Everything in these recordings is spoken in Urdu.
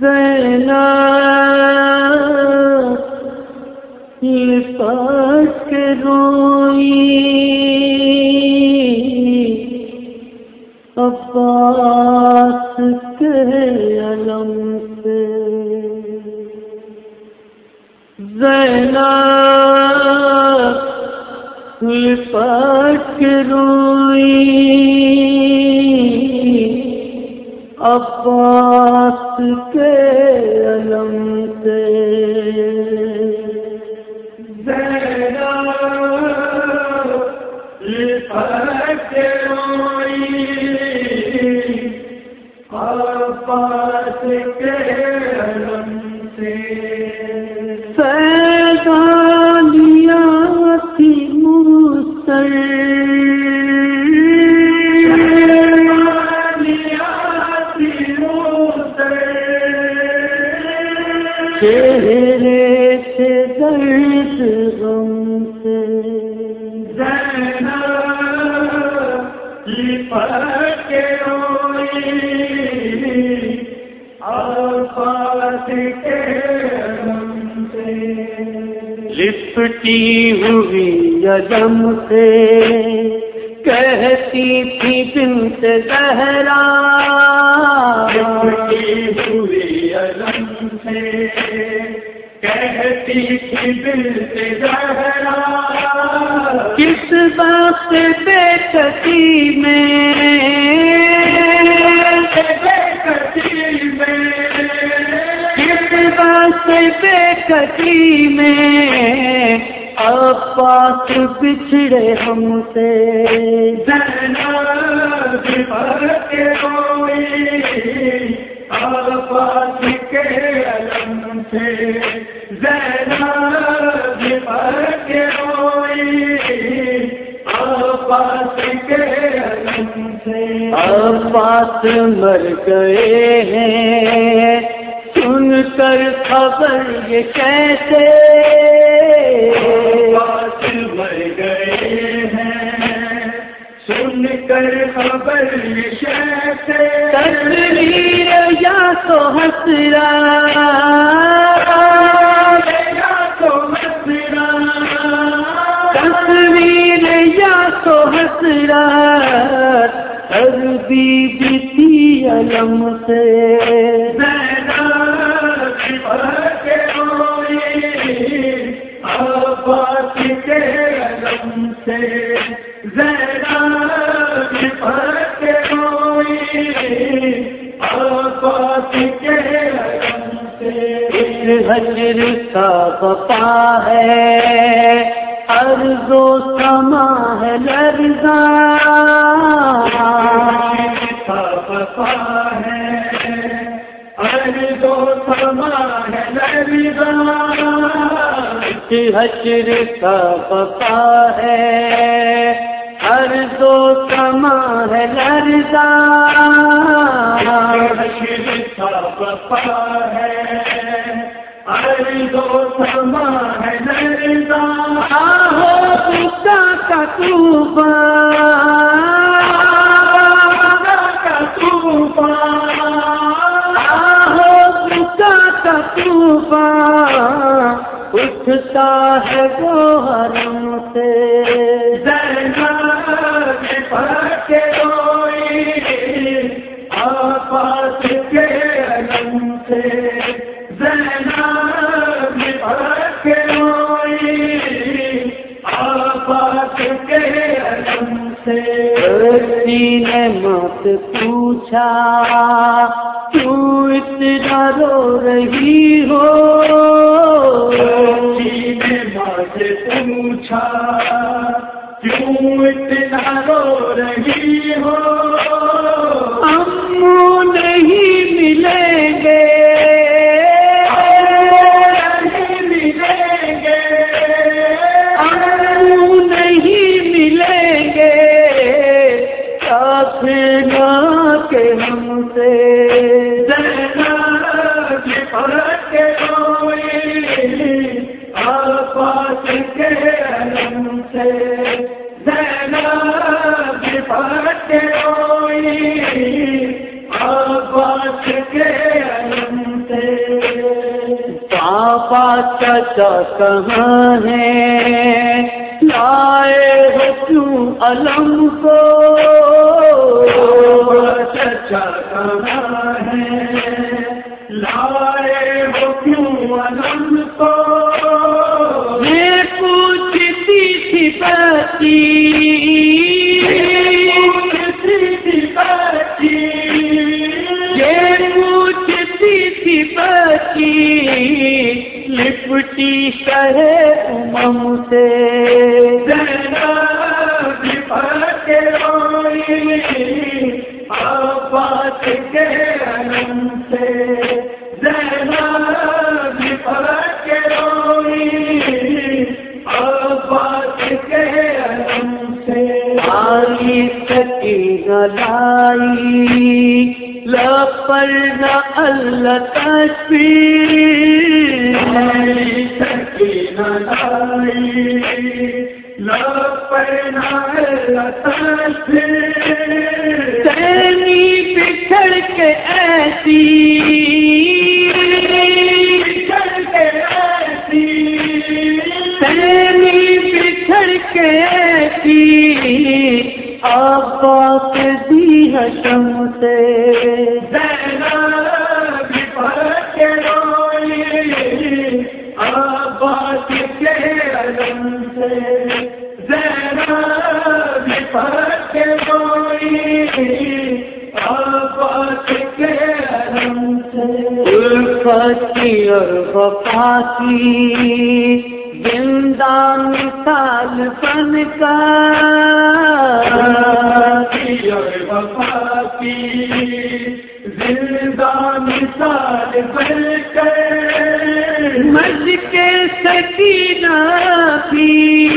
زینا لپاس کے روئی عباس کے علم سے۔ زینا لپاس کے روئی عباس کے علم سے۔ زینا لپاس کے روئی عباس کے سے۔ سے درد غم سے۔ لپٹی ہوئی یدم سے۔ کہتی تھی بنت زہرا۔ ہوئی علم سے۔ کہتی تھی دل سے کس وقت بے کسی میں؟ کس بات بے کسی میں؟ عباس بچھڑے ہم سے۔ کے کے کے علم سے۔ عباس مر گئے ہیں۔ سن کر خبر یہ کیسے؟ بات مر گئے ہیں۔ سن کر خبر سے تصویر یا تو ہسرا تصویر یا تو ہسرا عربی بھی تھی علم سے۔ کے کے علم سے زینا کے ہوئی آباد کے علم سے اس حجر ہے، عرض و سما ہے لرزاں۔ حشر کا بپا ہے ہر دو سما ہے لرزا آہو کتا کا آہو کتا کا طوفان اٹھتا ہے وہ حرم سے۔ پوچھا کیوں اتنا رو رہی ہو۔ نے مجھے پوچھا کیوں اتنا رو رہی ہو؟ چچا کہاں ہے؟ لائے ہو کیوں علم کو؟ چچا کہاں ہے؟ لائے ہو کیوں علم کو؟ میں پوچھتی تھی بچی لپٹی کہے امم سے۔ بات کے علم سے زینا کے روئی بات کے علم سے آئی سکی لائی لپر نہ اللہ تصویر تینی بچھڑ کے ایسی تینی بچھڑ کے ایسی آباد دی حشم سے۔ الفتی اور وفا کی زندہ مثال بن کا وفا کی مجھ کے سکینہ بھی۔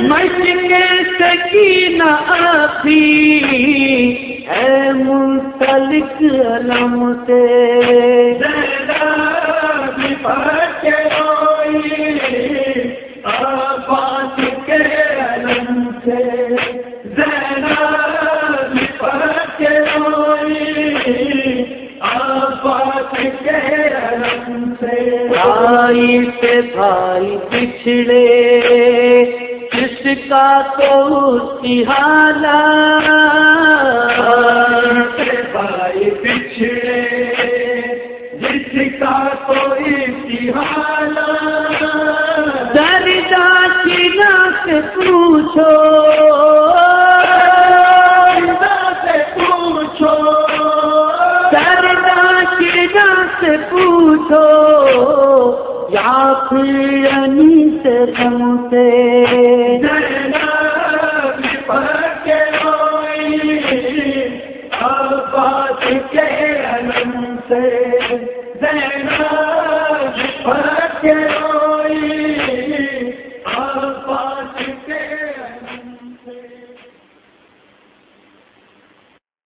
مجھ کے سکینہ بھی۔ اے منسلک علم سے۔ بات کے علم سے۔ بھائی پچھڑے جس کا تو حالات بھائی پچھڑے جس کا کوئی حالات دردا کی ناک پوچھو سے پوچھو دردا کی ناک پوچھو یا یعنی سے۔ تم سے بات کے سے۔